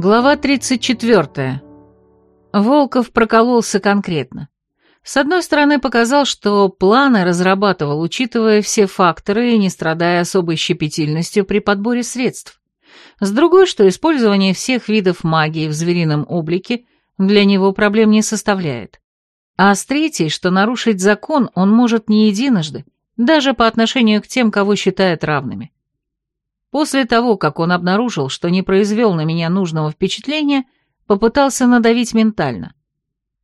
Глава 34. Волков прокололся конкретно. С одной стороны, показал, что планы разрабатывал, учитывая все факторы и не страдая особой щепетильностью при подборе средств. С другой, что использование всех видов магии в зверином облике для него проблем не составляет. А с третьей, что нарушить закон он может не единожды, даже по отношению к тем, кого считает равными. После того, как он обнаружил, что не произвел на меня нужного впечатления, попытался надавить ментально.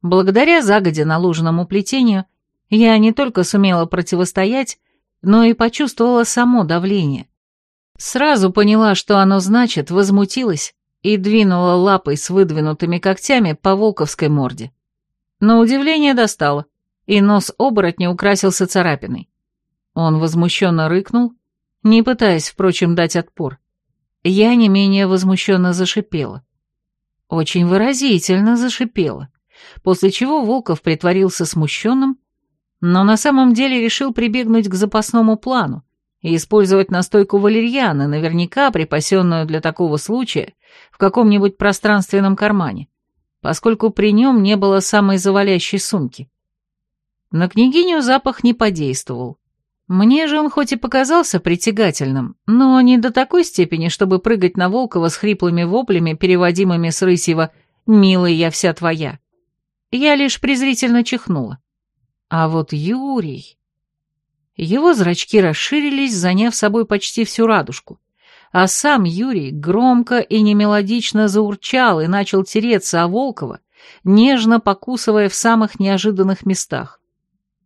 Благодаря загоде наложенному плетению, я не только сумела противостоять, но и почувствовала само давление. Сразу поняла, что оно значит, возмутилась и двинула лапой с выдвинутыми когтями по волковской морде. На удивление достала, и нос оборотня украсился царапиной. Он возмущенно рыкнул, не пытаясь, впрочем, дать отпор. Я не менее возмущенно зашипела. Очень выразительно зашипела, после чего Волков притворился смущенным, но на самом деле решил прибегнуть к запасному плану и использовать настойку валерьяны, наверняка припасенную для такого случая в каком-нибудь пространственном кармане, поскольку при нем не было самой завалящей сумки. На княгиню запах не подействовал. Мне же он хоть и показался притягательным, но не до такой степени, чтобы прыгать на Волкова с хриплыми воплями, переводимыми с рысьего «Милый, я вся твоя». Я лишь презрительно чихнула. А вот Юрий... Его зрачки расширились, заняв собой почти всю радужку. А сам Юрий громко и немелодично заурчал и начал тереться о Волкова, нежно покусывая в самых неожиданных местах.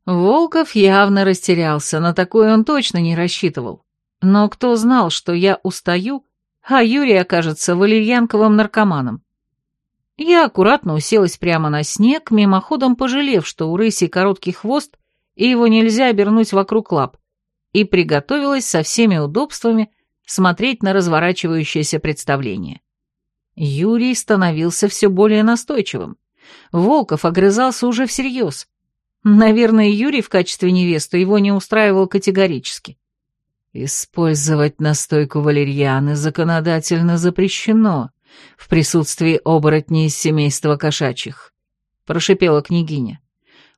Волков явно растерялся, на такое он точно не рассчитывал. Но кто знал, что я устаю, а Юрий окажется валерьянковым наркоманом. Я аккуратно уселась прямо на снег, мимоходом пожалев, что у рыси короткий хвост, и его нельзя обернуть вокруг лап, и приготовилась со всеми удобствами смотреть на разворачивающееся представление. Юрий становился все более настойчивым. Волков огрызался уже всерьез. Наверное, Юрий в качестве невесты его не устраивал категорически. Использовать настойку валерьяны законодательно запрещено в присутствии оборотней из семейства кошачьих, прошипела княгиня.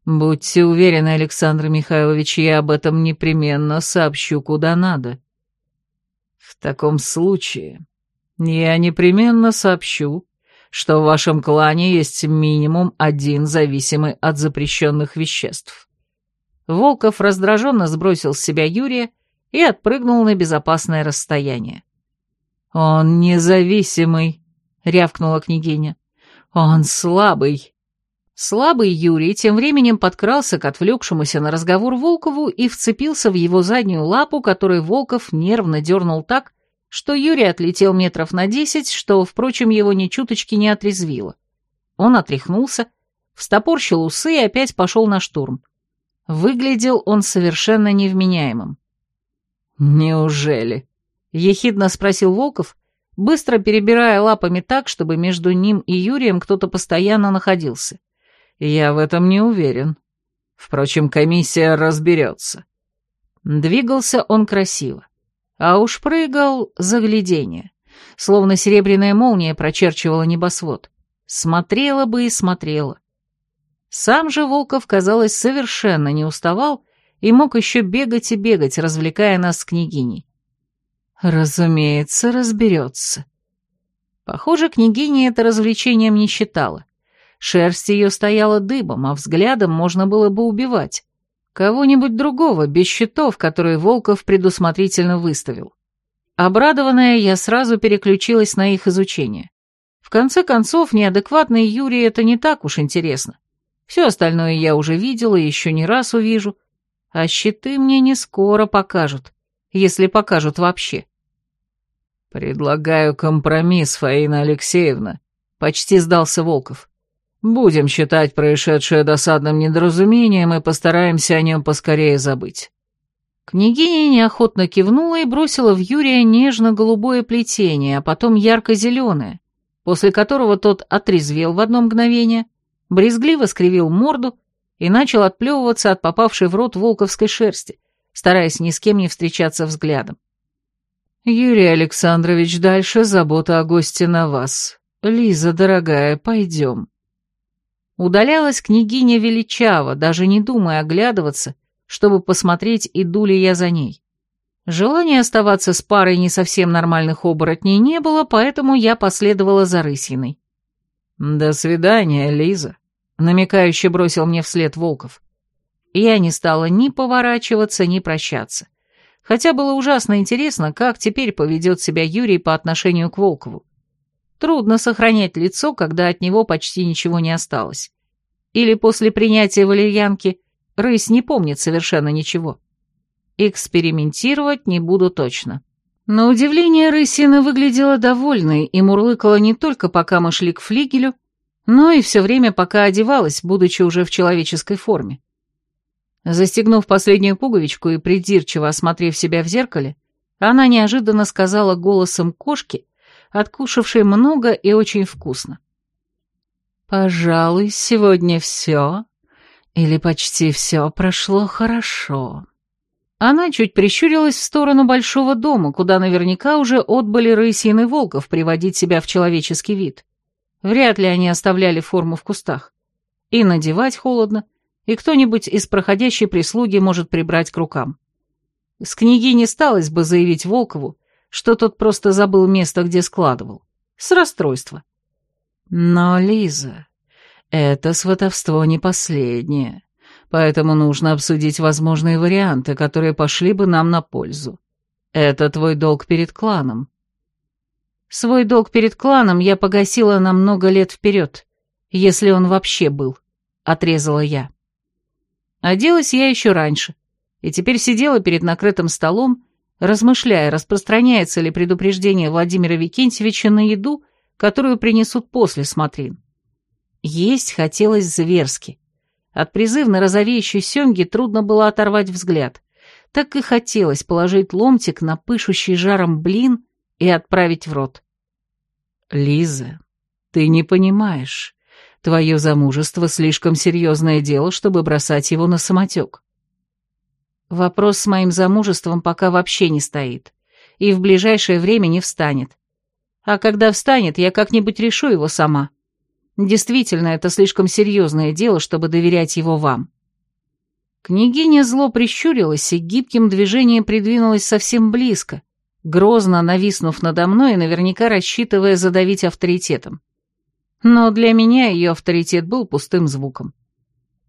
Будьте уверены, Александр Михайлович, я об этом непременно сообщу куда надо. В таком случае я непременно сообщу, что в вашем клане есть минимум один зависимый от запрещенных веществ. Волков раздраженно сбросил с себя Юрия и отпрыгнул на безопасное расстояние. «Он независимый», — рявкнула княгиня. «Он слабый». Слабый Юрий тем временем подкрался к отвлекшемуся на разговор Волкову и вцепился в его заднюю лапу, которой Волков нервно дернул так, что Юрий отлетел метров на десять, что, впрочем, его ни чуточки не отрезвило. Он отряхнулся, встопорщил усы и опять пошел на штурм. Выглядел он совершенно невменяемым. «Неужели?» — ехидно спросил Волков, быстро перебирая лапами так, чтобы между ним и Юрием кто-то постоянно находился. «Я в этом не уверен. Впрочем, комиссия разберется». Двигался он красиво. А уж прыгал загляденье. Словно серебряная молния прочерчивала небосвод. Смотрела бы и смотрела. Сам же Волков, казалось, совершенно не уставал и мог еще бегать и бегать, развлекая нас с княгиней. Разумеется, разберется. Похоже, княгиня это развлечением не считала. Шерсть ее стояла дыбом, а взглядом можно было бы убивать. Кого-нибудь другого, без счетов, которые Волков предусмотрительно выставил. Обрадованная, я сразу переключилась на их изучение. В конце концов, неадекватный Юрий это не так уж интересно. Все остальное я уже видела и еще не раз увижу. А щиты мне не скоро покажут, если покажут вообще. «Предлагаю компромисс, Фаина Алексеевна», — почти сдался Волков. Будем считать происшедшее досадным недоразумением и постараемся о нем поскорее забыть». Княгиня неохотно кивнула и бросила в Юрия нежно-голубое плетение, а потом ярко-зеленое, после которого тот отрезвел в одно мгновение, брезгливо скривил морду и начал отплевываться от попавшей в рот волковской шерсти, стараясь ни с кем не встречаться взглядом. «Юрий Александрович, дальше забота о госте на вас», «Лиза, дорогая, пойдем». Удалялась княгиня величаво, даже не думая оглядываться, чтобы посмотреть, иду ли я за ней. Желания оставаться с парой не совсем нормальных оборотней не было, поэтому я последовала за Рысиной. «До свидания, Лиза», — намекающе бросил мне вслед Волков. Я не стала ни поворачиваться, ни прощаться. Хотя было ужасно интересно, как теперь поведет себя Юрий по отношению к Волкову. Трудно сохранять лицо, когда от него почти ничего не осталось. Или после принятия валерьянки рысь не помнит совершенно ничего. Экспериментировать не буду точно. На удивление рысина выглядела довольной и мурлыкала не только пока мы шли к флигелю, но и все время пока одевалась, будучи уже в человеческой форме. Застегнув последнюю пуговичку и придирчиво осмотрев себя в зеркале, она неожиданно сказала голосом кошки, откушавшей много и очень вкусно. «Пожалуй, сегодня все, или почти все прошло хорошо». Она чуть прищурилась в сторону большого дома, куда наверняка уже отбыли рысин волков приводить себя в человеческий вид. Вряд ли они оставляли форму в кустах. И надевать холодно, и кто-нибудь из проходящей прислуги может прибрать к рукам. С книги не сталось бы заявить Волкову, что тот просто забыл место, где складывал. С расстройства. Но, Лиза, это сватовство не последнее поэтому нужно обсудить возможные варианты, которые пошли бы нам на пользу. Это твой долг перед кланом. Свой долг перед кланом я погасила на много лет вперед, если он вообще был, — отрезала я. Оделась я еще раньше, и теперь сидела перед накрытым столом, размышляя, распространяется ли предупреждение Владимира Викентьевича на еду, которую принесут после смотрин. Есть хотелось зверски. От призывно розовеющей семги трудно было оторвать взгляд. Так и хотелось положить ломтик на пышущий жаром блин и отправить в рот. «Лиза, ты не понимаешь. Твое замужество слишком серьезное дело, чтобы бросать его на самотек». Вопрос с моим замужеством пока вообще не стоит. И в ближайшее время не встанет. А когда встанет, я как-нибудь решу его сама. Действительно, это слишком серьезное дело, чтобы доверять его вам. Княгиня зло прищурилась и гибким движением придвинулась совсем близко, грозно нависнув надо мной и наверняка рассчитывая задавить авторитетом. Но для меня ее авторитет был пустым звуком.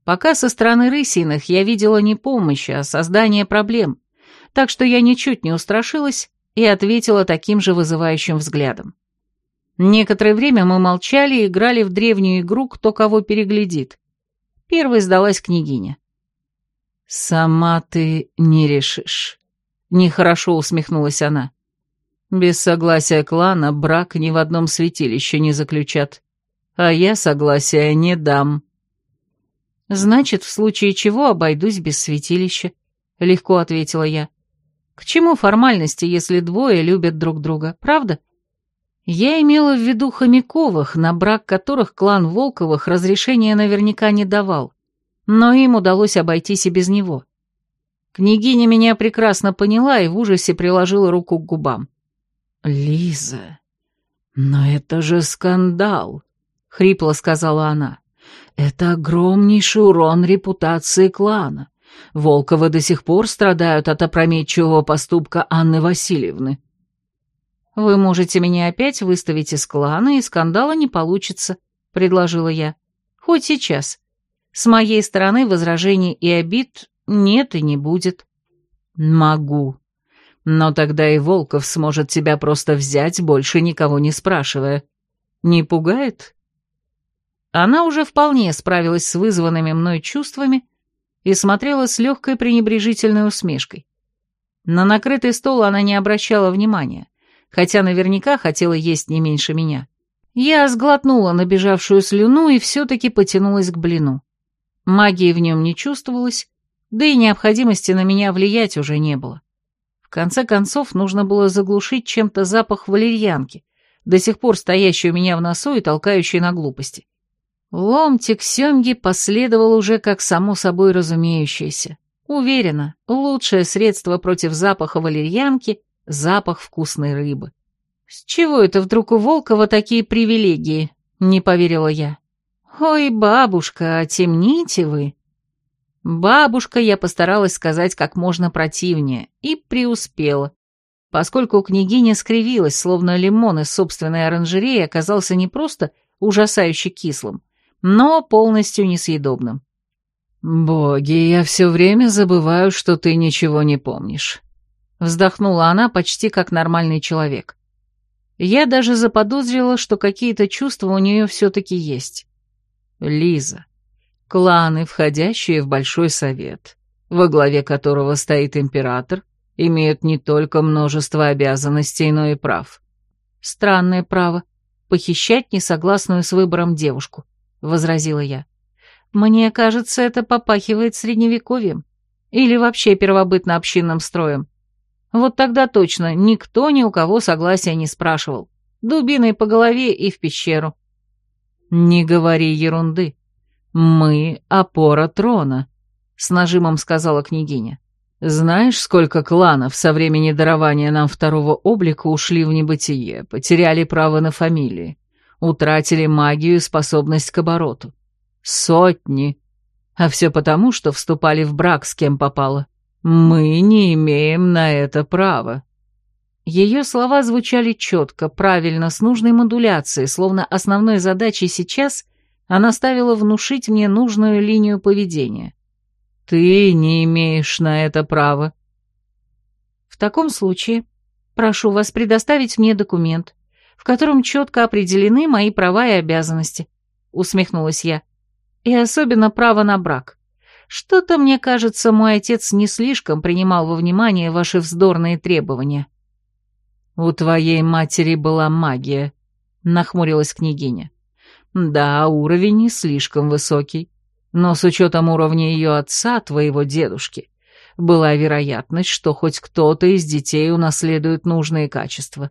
Пока со стороны рысиных я видела не помощь, а создание проблем, так что я ничуть не устрашилась и ответила таким же вызывающим взглядом. Некоторое время мы молчали и играли в древнюю игру «Кто кого переглядит». Первой сдалась княгиня. «Сама ты не решишь», — нехорошо усмехнулась она. «Без согласия клана брак ни в одном святилище не заключат, а я согласия не дам». «Значит, в случае чего обойдусь без святилища», — легко ответила я. «К чему формальности, если двое любят друг друга, правда?» Я имела в виду Хомяковых, на брак которых клан Волковых разрешения наверняка не давал, но им удалось обойтись и без него. Княгиня меня прекрасно поняла и в ужасе приложила руку к губам. «Лиза, но это же скандал!» — хрипло сказала она. «Это огромнейший урон репутации клана. Волковы до сих пор страдают от опрометчивого поступка Анны Васильевны». «Вы можете меня опять выставить из клана, и скандала не получится», — предложила я. «Хоть сейчас. С моей стороны возражений и обид нет и не будет». «Могу. Но тогда и Волков сможет тебя просто взять, больше никого не спрашивая. Не пугает?» Она уже вполне справилась с вызванными мной чувствами и смотрела с легкой пренебрежительной усмешкой. На накрытый стол она не обращала внимания хотя наверняка хотела есть не меньше меня. Я сглотнула набежавшую слюну и все-таки потянулась к блину. Магии в нем не чувствовалось, да и необходимости на меня влиять уже не было. В конце концов, нужно было заглушить чем-то запах валерьянки, до сих пор стоящий у меня в носу и толкающий на глупости. Ломтик семги последовал уже как само собой разумеющееся. Уверена, лучшее средство против запаха валерьянки запах вкусной рыбы. «С чего это вдруг у Волкова такие привилегии?» — не поверила я. «Ой, бабушка, темните вы!» Бабушка я постаралась сказать как можно противнее, и преуспела, поскольку княгиня скривилась, словно лимон из собственной оранжереи оказался не просто ужасающе кислым, но полностью несъедобным. «Боги, я все время забываю, что ты ничего не помнишь», — вздохнула она почти как нормальный человек. Я даже заподозрила, что какие-то чувства у нее все-таки есть. Лиза, кланы, входящие в Большой Совет, во главе которого стоит император, имеют не только множество обязанностей, но и прав. Странное право — похищать несогласную с выбором девушку, — возразила я. Мне кажется, это попахивает средневековьем. Или вообще первобытно-общинным строем. Вот тогда точно никто ни у кого согласия не спрашивал. Дубиной по голове и в пещеру. «Не говори ерунды. Мы — опора трона», — с нажимом сказала княгиня. «Знаешь, сколько кланов со времени дарования нам второго облика ушли в небытие, потеряли право на фамилии, утратили магию и способность к обороту? Сотни. А все потому, что вступали в брак с кем попало. Мы не имеем на это права». Ее слова звучали четко, правильно, с нужной модуляцией, словно основной задачей сейчас она ставила внушить мне нужную линию поведения. «Ты не имеешь на это права». «В таком случае прошу вас предоставить мне документ, в котором четко определены мои права и обязанности», — усмехнулась я. «И особенно право на брак. Что-то, мне кажется, мой отец не слишком принимал во внимание ваши вздорные требования». «У твоей матери была магия», — нахмурилась княгиня. «Да, уровень не слишком высокий, но с учетом уровня ее отца, твоего дедушки, была вероятность, что хоть кто-то из детей унаследует нужные качества.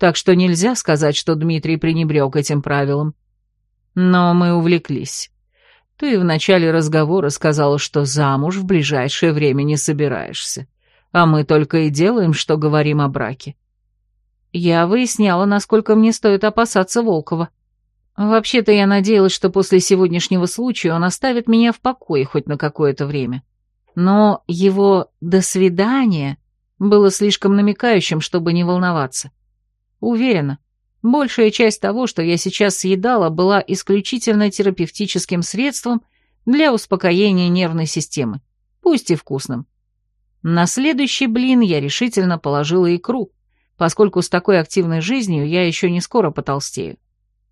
Так что нельзя сказать, что Дмитрий пренебрег этим правилам. Но мы увлеклись. Ты в начале разговора сказала, что замуж в ближайшее время не собираешься, а мы только и делаем, что говорим о браке. Я выясняла, насколько мне стоит опасаться Волкова. Вообще-то я надеялась, что после сегодняшнего случая он оставит меня в покое хоть на какое-то время. Но его «до свидания» было слишком намекающим, чтобы не волноваться. Уверена, большая часть того, что я сейчас съедала, была исключительно терапевтическим средством для успокоения нервной системы, пусть и вкусным. На следующий блин я решительно положила икру, поскольку с такой активной жизнью я еще не скоро потолстею.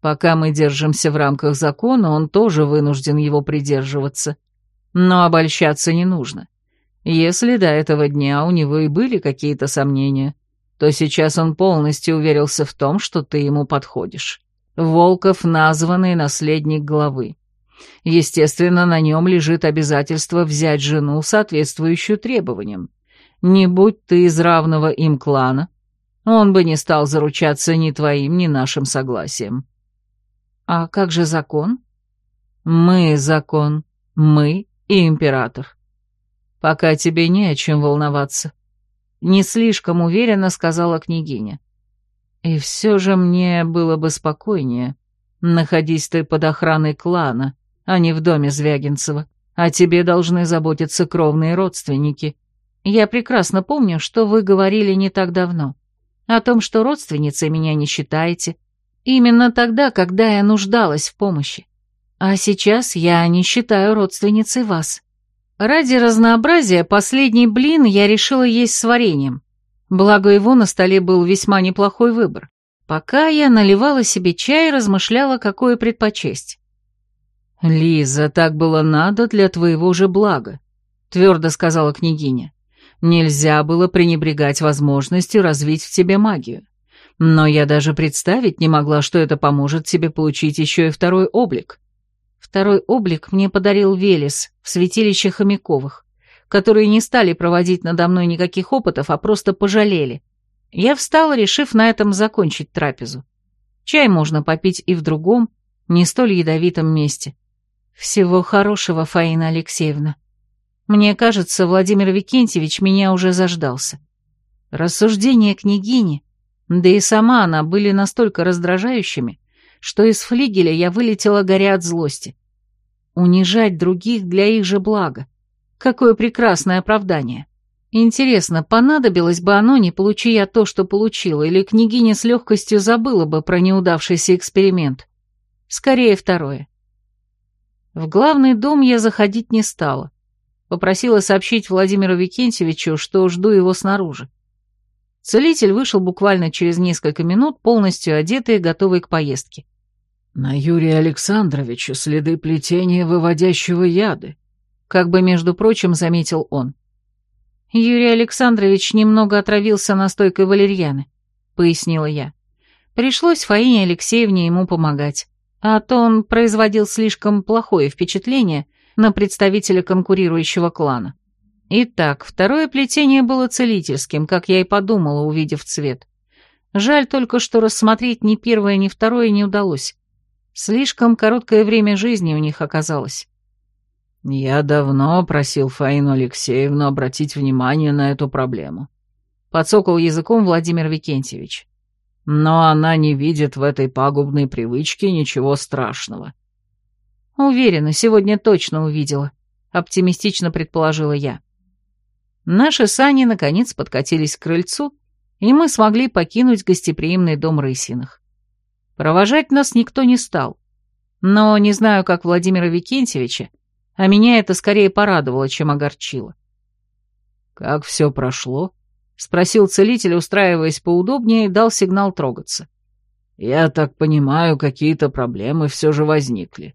Пока мы держимся в рамках закона, он тоже вынужден его придерживаться. Но обольщаться не нужно. Если до этого дня у него и были какие-то сомнения, то сейчас он полностью уверился в том, что ты ему подходишь. Волков — названный наследник главы. Естественно, на нем лежит обязательство взять жену, соответствующую требованиям. Не будь ты из равного им клана, он бы не стал заручаться ни твоим, ни нашим согласием. А как же закон? Мы закон, мы и император. Пока тебе не о чем волноваться. Не слишком уверенно сказала княгиня. И все же мне было бы спокойнее, находись ты под охраной клана, а не в доме Звягинцева. А тебе должны заботиться кровные родственники. Я прекрасно помню, что вы говорили не так давно о том, что родственницей меня не считаете, именно тогда, когда я нуждалась в помощи. А сейчас я не считаю родственницей вас. Ради разнообразия последний блин я решила есть с вареньем. Благо его на столе был весьма неплохой выбор. Пока я наливала себе чай размышляла, какое предпочесть. «Лиза, так было надо для твоего же блага», — твердо сказала княгиня. Нельзя было пренебрегать возможностью развить в тебе магию. Но я даже представить не могла, что это поможет тебе получить еще и второй облик. Второй облик мне подарил Велес в святилище Хомяковых, которые не стали проводить надо мной никаких опытов, а просто пожалели. Я встала, решив на этом закончить трапезу. Чай можно попить и в другом, не столь ядовитом месте. Всего хорошего, Фаина Алексеевна. Мне кажется, Владимир Викентьевич меня уже заждался. Рассуждения княгини Да и сама она были настолько раздражающими, что из флигеля я вылетела горя от злости. Унижать других для их же блага. Какое прекрасное оправдание. Интересно, понадобилось бы оно, не получи я то, что получила, или княгиня с легкостью забыла бы про неудавшийся эксперимент? Скорее второе. В главный дом я заходить не стала. Попросила сообщить Владимиру Викентьевичу, что жду его снаружи. Целитель вышел буквально через несколько минут, полностью одетый и готовый к поездке. «На Юрия Александровича следы плетения выводящего яды», как бы, между прочим, заметил он. «Юрий Александрович немного отравился настойкой валерьяны», — пояснила я. Пришлось Фаине Алексеевне ему помогать, а то он производил слишком плохое впечатление на представителя конкурирующего клана. Итак, второе плетение было целительским, как я и подумала, увидев цвет. Жаль только, что рассмотреть ни первое, ни второе не удалось. Слишком короткое время жизни у них оказалось. «Я давно просил Фаину Алексеевну обратить внимание на эту проблему», — подсокал языком Владимир Викентьевич. «Но она не видит в этой пагубной привычке ничего страшного». «Уверена, сегодня точно увидела», — оптимистично предположила я. Наши сани, наконец, подкатились к крыльцу, и мы смогли покинуть гостеприимный дом Рысиных. Провожать нас никто не стал, но не знаю, как Владимира Викентьевича, а меня это скорее порадовало, чем огорчило. «Как все прошло?» — спросил целитель, устраиваясь поудобнее, и дал сигнал трогаться. «Я так понимаю, какие-то проблемы все же возникли».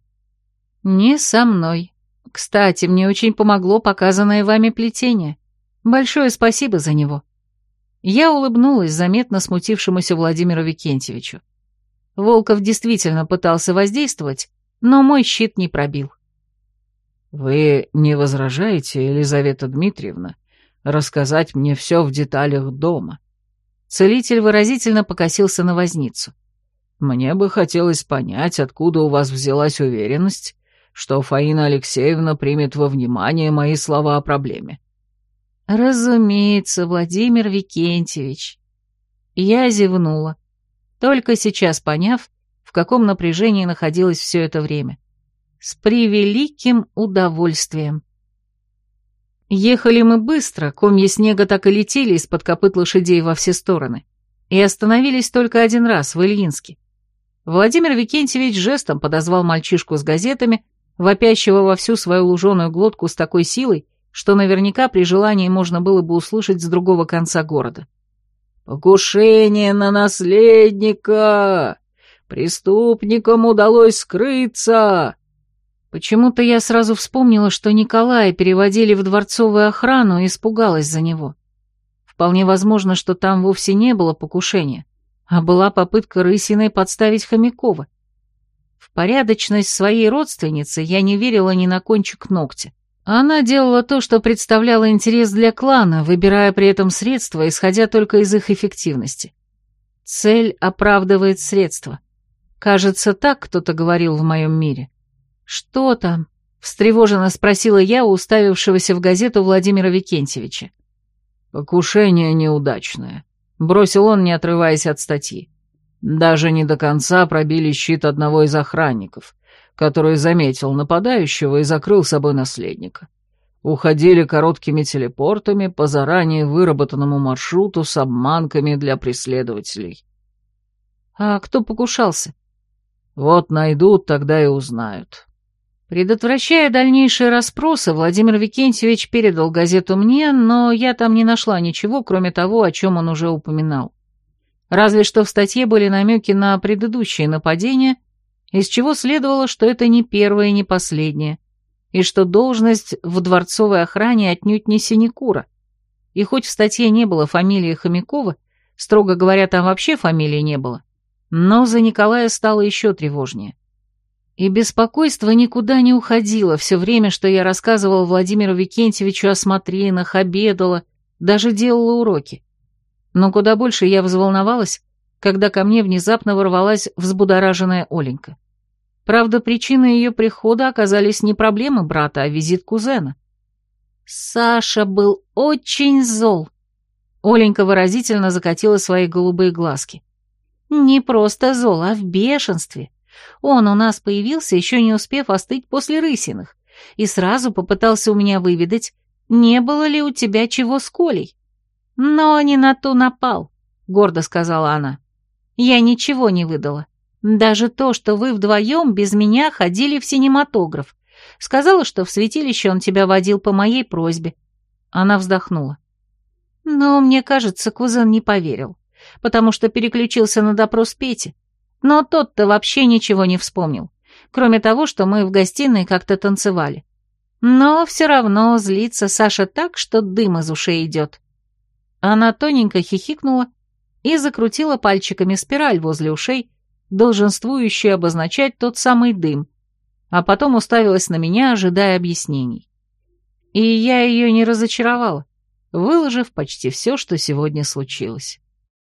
«Не со мной. Кстати, мне очень помогло показанное вами плетение. Большое спасибо за него». Я улыбнулась заметно смутившемуся Владимиру Викентьевичу. Волков действительно пытался воздействовать, но мой щит не пробил. «Вы не возражаете, Елизавета Дмитриевна, рассказать мне все в деталях дома?» Целитель выразительно покосился на возницу. «Мне бы хотелось понять, откуда у вас взялась уверенность, что Фаина Алексеевна примет во внимание мои слова о проблеме». «Разумеется, Владимир Викентьевич». Я зевнула, только сейчас поняв, в каком напряжении находилась все это время. С превеликим удовольствием. Ехали мы быстро, комья снега так и летели из-под копыт лошадей во все стороны. И остановились только один раз, в Ильинске. Владимир Викентьевич жестом подозвал мальчишку с газетами, вопящего во всю свою луженую глотку с такой силой, что наверняка при желании можно было бы услышать с другого конца города. «Покушение на наследника! Преступникам удалось скрыться!» Почему-то я сразу вспомнила, что Николая переводили в дворцовую охрану и испугалась за него. Вполне возможно, что там вовсе не было покушения, а была попытка Рысиной подставить Хомякова. В порядочность своей родственницы я не верила ни на кончик ногтя. Она делала то, что представляло интерес для клана, выбирая при этом средства, исходя только из их эффективности. Цель оправдывает средства. Кажется, так кто-то говорил в моем мире. «Что там?» — встревоженно спросила я у уставившегося в газету Владимира Викентьевича. «Покушение неудачное», — бросил он, не отрываясь от статьи. Даже не до конца пробили щит одного из охранников, который заметил нападающего и закрыл собой наследника. Уходили короткими телепортами по заранее выработанному маршруту с обманками для преследователей. «А кто покушался?» «Вот найдут, тогда и узнают. Предотвращая дальнейшие расспросы, Владимир Викентьевич передал газету мне, но я там не нашла ничего, кроме того, о чем он уже упоминал. Разве что в статье были намеки на предыдущие нападения, из чего следовало, что это не первое и не последнее, и что должность в дворцовой охране отнюдь не синекура. И хоть в статье не было фамилии Хомякова, строго говоря, там вообще фамилии не было, но за Николая стало еще тревожнее. И беспокойство никуда не уходило все время, что я рассказывала Владимиру Викентьевичу о смотринах, обедала, даже делала уроки. Но куда больше я взволновалась, когда ко мне внезапно ворвалась взбудораженная Оленька. Правда, причиной ее прихода оказались не проблемы брата, а визит кузена. Саша был очень зол. Оленька выразительно закатила свои голубые глазки. «Не просто зол, а в бешенстве. Он у нас появился, еще не успев остыть после рысиных, и сразу попытался у меня выведать, не было ли у тебя чего с Колей. Но не на ту напал, — гордо сказала она. Я ничего не выдала. Даже то, что вы вдвоем без меня ходили в синематограф. Сказала, что в святилище он тебя водил по моей просьбе. Она вздохнула. Но мне кажется, кузен не поверил, потому что переключился на допрос Пети. Но тот-то вообще ничего не вспомнил, кроме того, что мы в гостиной как-то танцевали. Но все равно злится Саша так, что дым из ушей идет. Она тоненько хихикнула и закрутила пальчиками спираль возле ушей, долженствующую обозначать тот самый дым, а потом уставилась на меня, ожидая объяснений. И я ее не разочаровала, выложив почти все, что сегодня случилось.